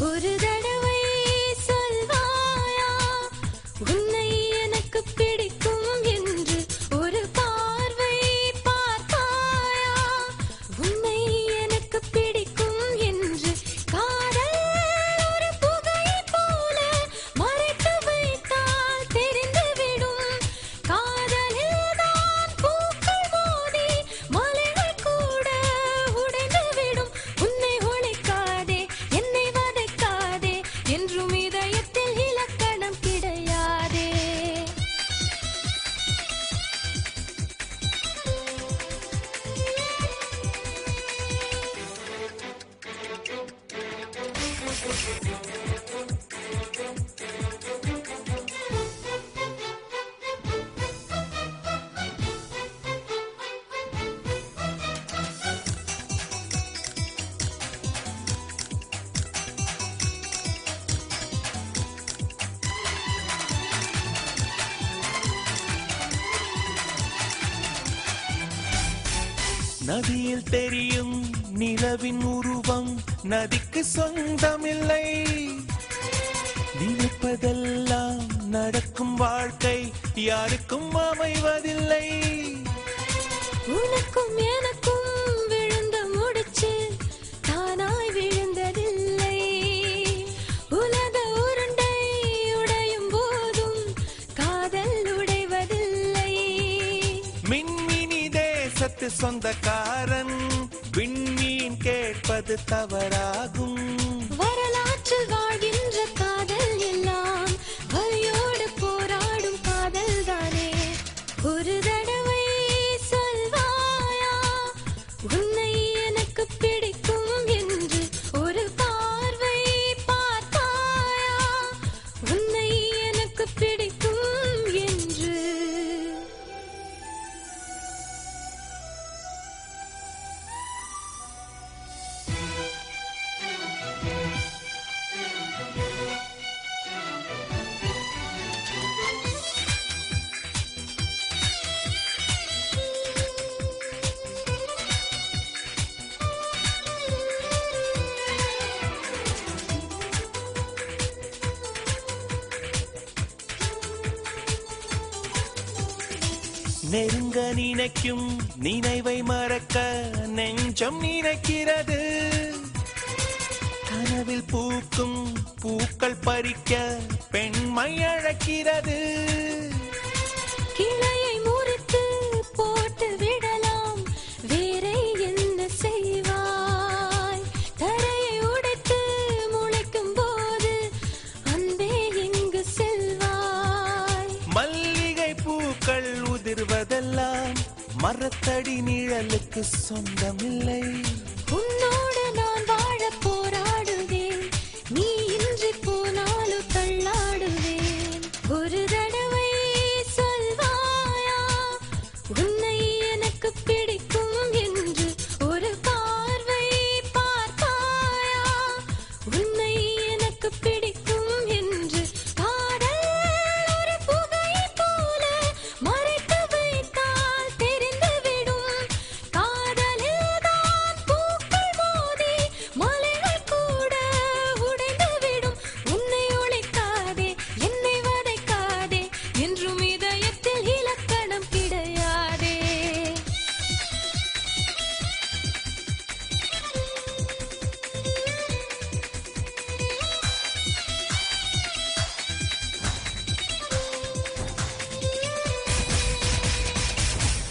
ஒரு Thank you. நதியில் தெரியும் நிலவின் உருவம். நதிக்கு சொந்தமில்லை. நினைப்பதெல்லாம் நடக்கும் வாழ்க்கை. யாருக்கும் அமைவதில்லை. உனக்கும் எனக்கும் விழுந்த முடிச்சு தானாய் விழுந்ததில்லை. உலக உருண்டை உடையும் போதும் காதல் உடைவதில்லை. மின்மினி தேசத்து சொந்தக்காரன். விண்மீன் கேட்பது தவறாகும். வரலாற்று வாழ்கின்ற நெருங்க நினைக்கும் நினைவை மறக்க நெஞ்சம் நினைக்கிறது. கனவில் பூக்கும் பூக்கள் பறிக்க பெண்மை அழைக்கிறது. கிளை உதிர்வதெல்லாம் மரத்தடி நிழலுக்கு சொந்தமில்லை. உன்னோடு நான் வாழ போராடு.